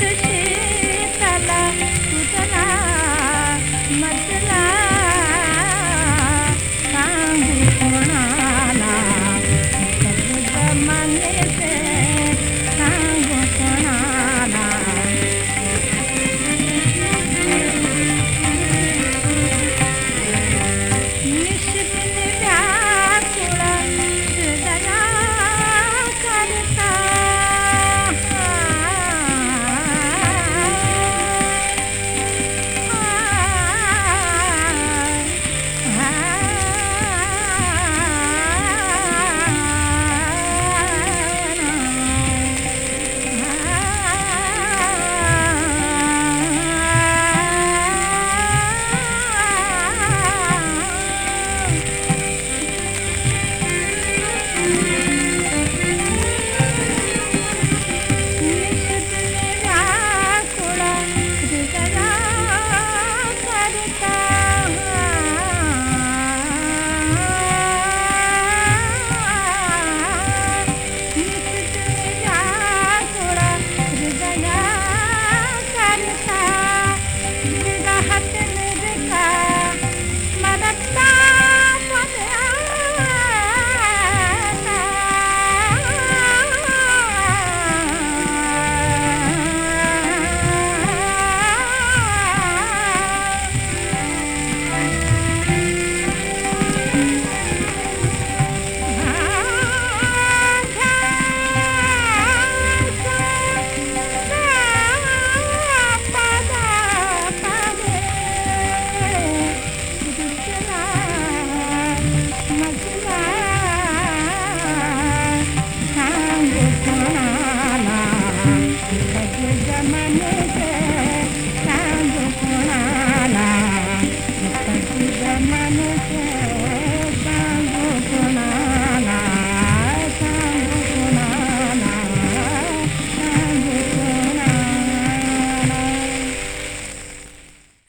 से तला। my name.